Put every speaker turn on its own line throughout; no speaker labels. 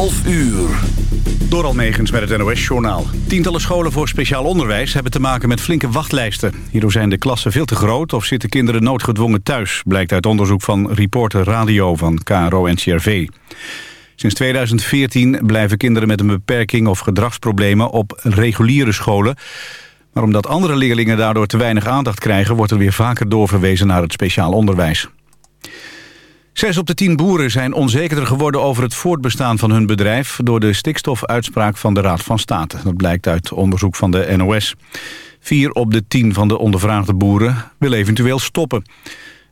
11 uur.
Door met het NOS-journaal. Tientallen scholen voor speciaal onderwijs hebben te maken met flinke wachtlijsten. Hierdoor zijn de klassen veel te groot of zitten kinderen noodgedwongen thuis... blijkt uit onderzoek van Reporter Radio van KRO en CRV. Sinds 2014 blijven kinderen met een beperking of gedragsproblemen op reguliere scholen. Maar omdat andere leerlingen daardoor te weinig aandacht krijgen... wordt er weer vaker doorverwezen naar het speciaal onderwijs. Zes op de tien boeren zijn onzekerder geworden over het voortbestaan van hun bedrijf... door de stikstofuitspraak van de Raad van State. Dat blijkt uit onderzoek van de NOS. Vier op de tien van de ondervraagde boeren willen eventueel stoppen.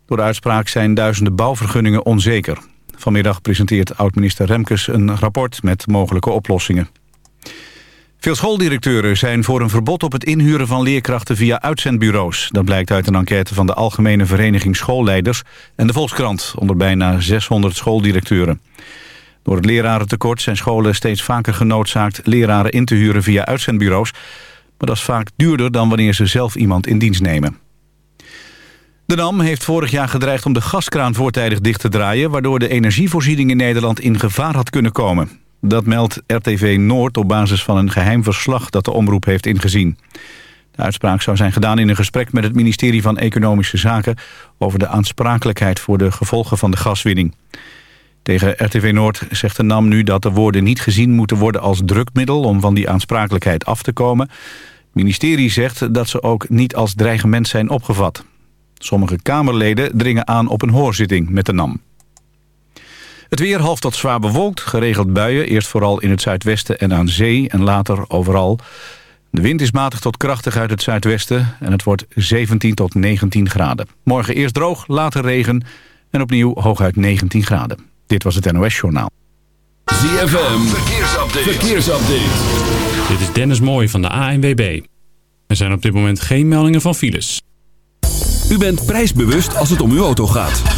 Door de uitspraak zijn duizenden bouwvergunningen onzeker. Vanmiddag presenteert oud-minister Remkes een rapport met mogelijke oplossingen. Veel schooldirecteuren zijn voor een verbod op het inhuren van leerkrachten via uitzendbureaus. Dat blijkt uit een enquête van de Algemene Vereniging Schoolleiders en de Volkskrant onder bijna 600 schooldirecteuren. Door het lerarentekort zijn scholen steeds vaker genoodzaakt leraren in te huren via uitzendbureaus. Maar dat is vaak duurder dan wanneer ze zelf iemand in dienst nemen. De NAM heeft vorig jaar gedreigd om de gaskraan voortijdig dicht te draaien... waardoor de energievoorziening in Nederland in gevaar had kunnen komen. Dat meldt RTV Noord op basis van een geheim verslag dat de omroep heeft ingezien. De uitspraak zou zijn gedaan in een gesprek met het ministerie van Economische Zaken... over de aansprakelijkheid voor de gevolgen van de gaswinning. Tegen RTV Noord zegt de NAM nu dat de woorden niet gezien moeten worden als drukmiddel... om van die aansprakelijkheid af te komen. Het ministerie zegt dat ze ook niet als dreigement zijn opgevat. Sommige Kamerleden dringen aan op een hoorzitting met de NAM. Het weer half tot zwaar bewolkt, geregeld buien. Eerst vooral in het zuidwesten en aan zee en later overal. De wind is matig tot krachtig uit het zuidwesten en het wordt 17 tot 19 graden. Morgen eerst droog, later regen en opnieuw hooguit 19 graden. Dit was het NOS Journaal.
ZFM, verkeersupdate. verkeersupdate.
Dit is Dennis Mooij van de ANWB. Er zijn op dit moment geen meldingen van files.
U bent prijsbewust als het om uw auto gaat.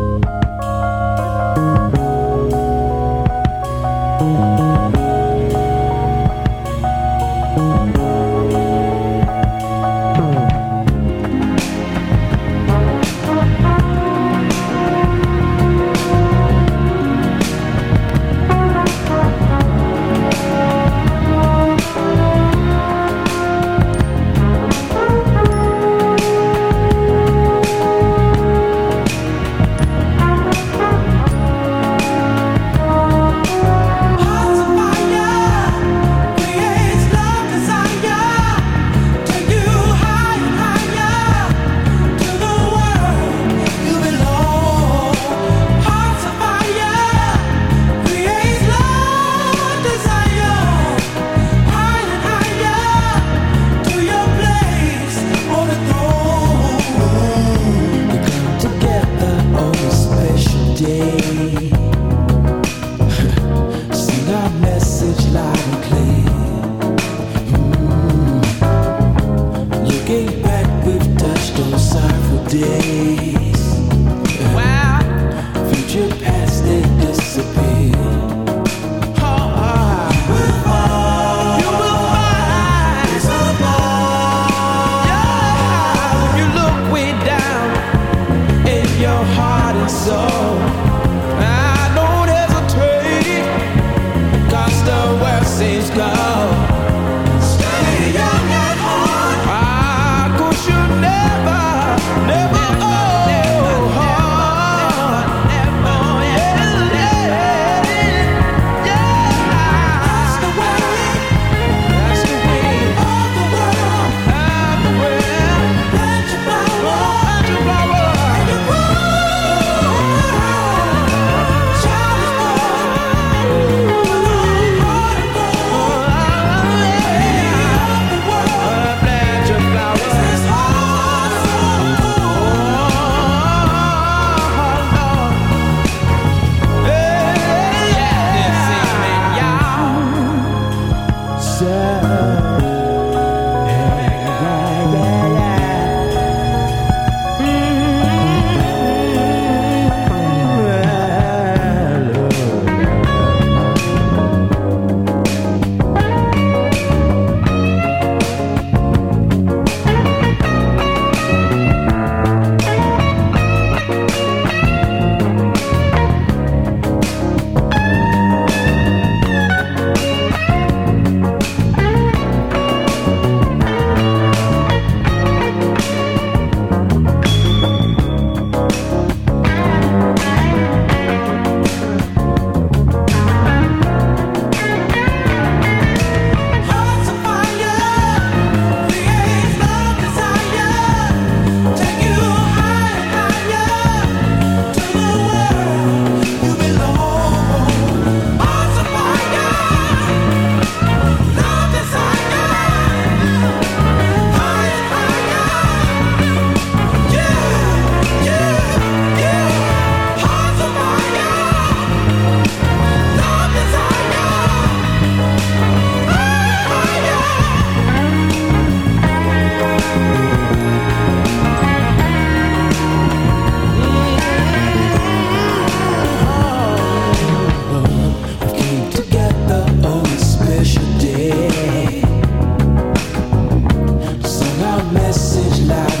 Message loud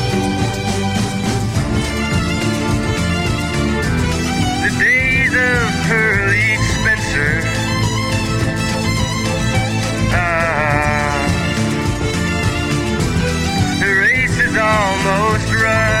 almost right.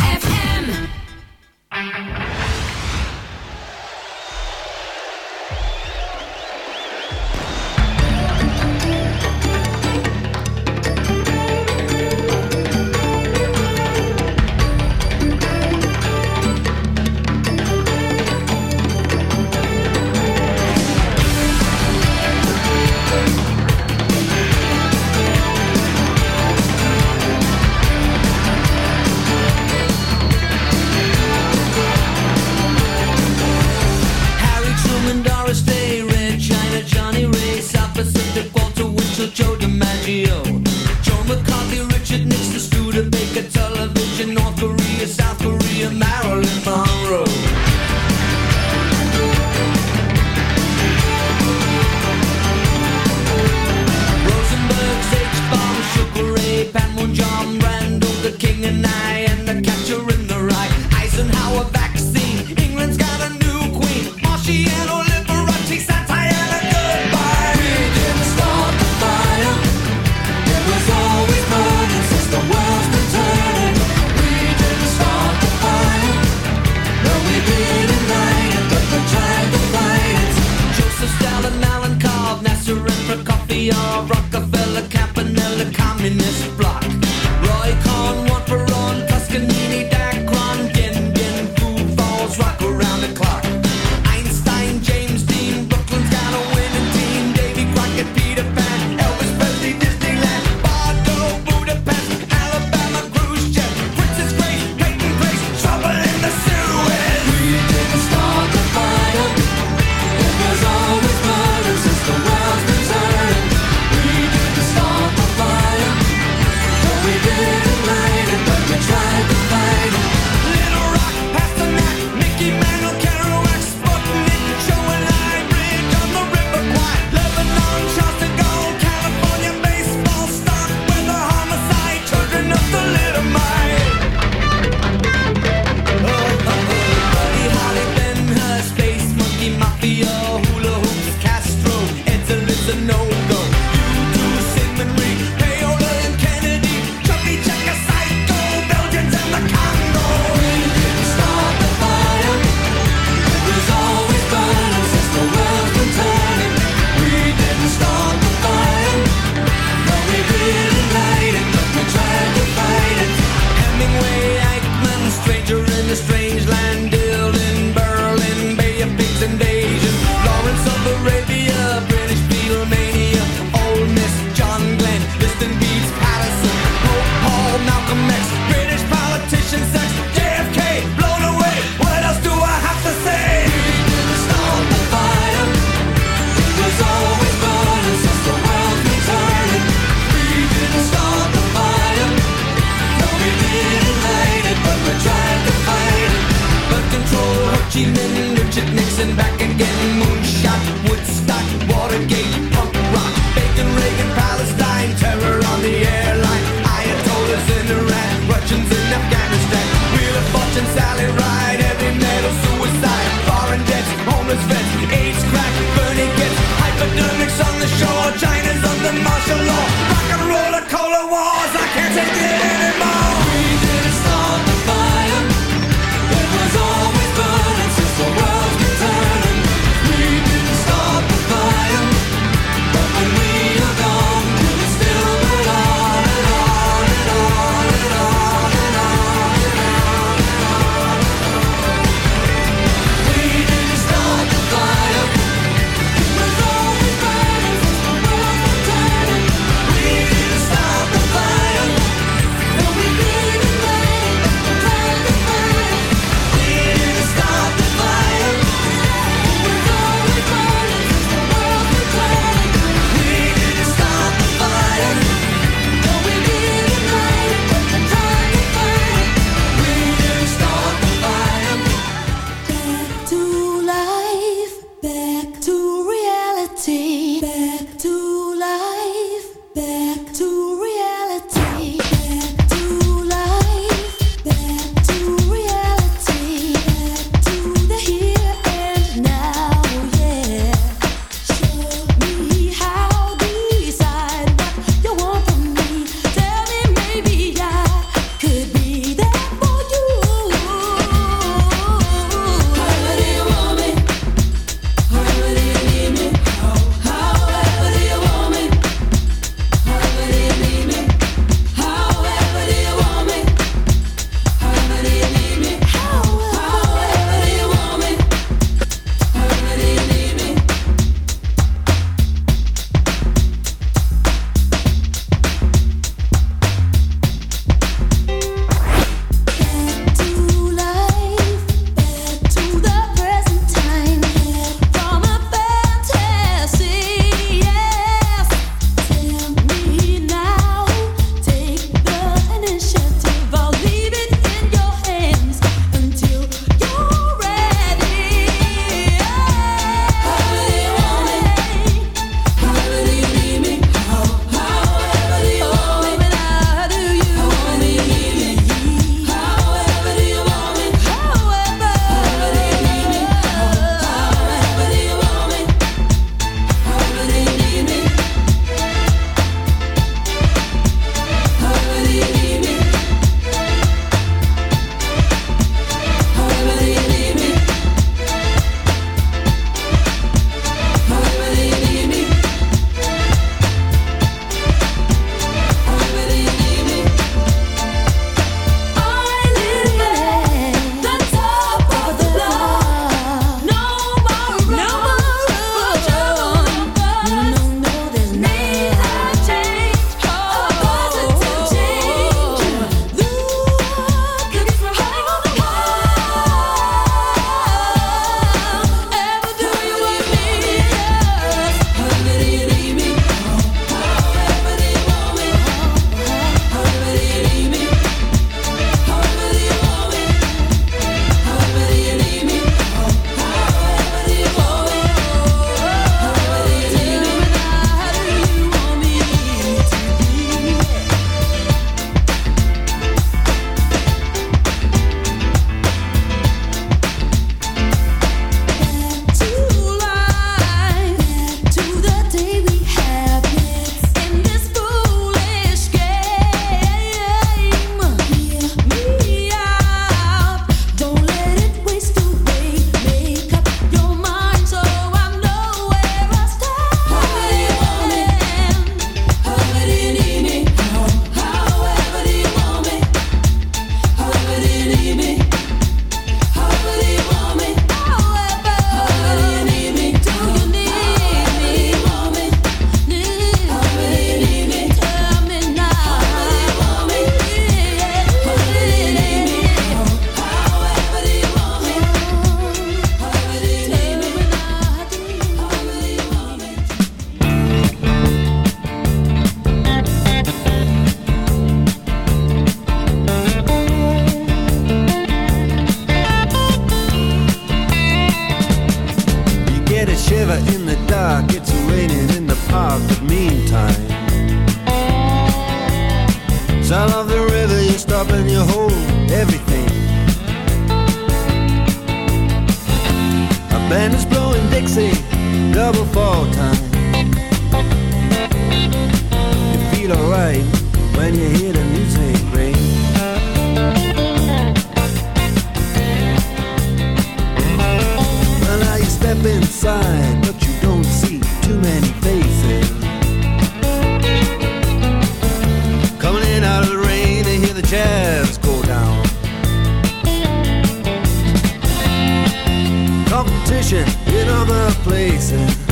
band is blowing Dixie, double fall time. You feel alright when you hear the music ring. Well, now you step inside, Competition in other places.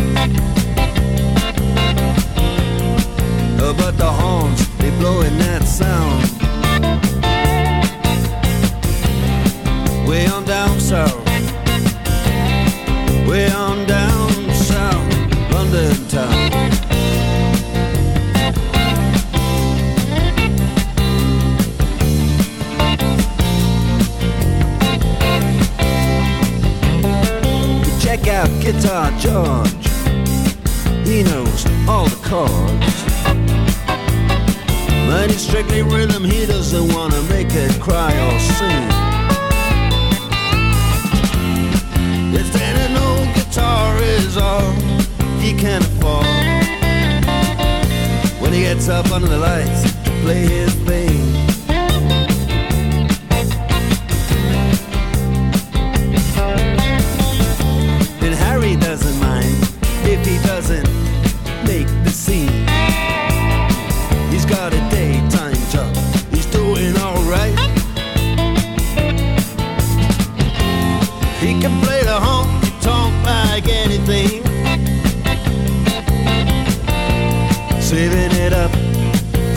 Uh, But the horns, they blowing that sound. Way on down south. Out Guitar George. He knows all the chords. But strictly rhythm, he doesn't wanna make it cry or sing. If an old guitar is all he can afford. When he gets up under the lights to play his thing.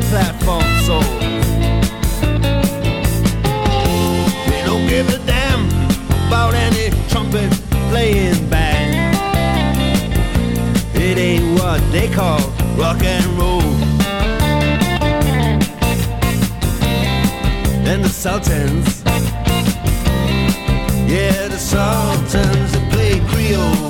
Their platform soles. They don't give a damn about any trumpet playing band. It ain't what they call rock and roll. And the Sultans, yeah, the Sultans that play. Creole.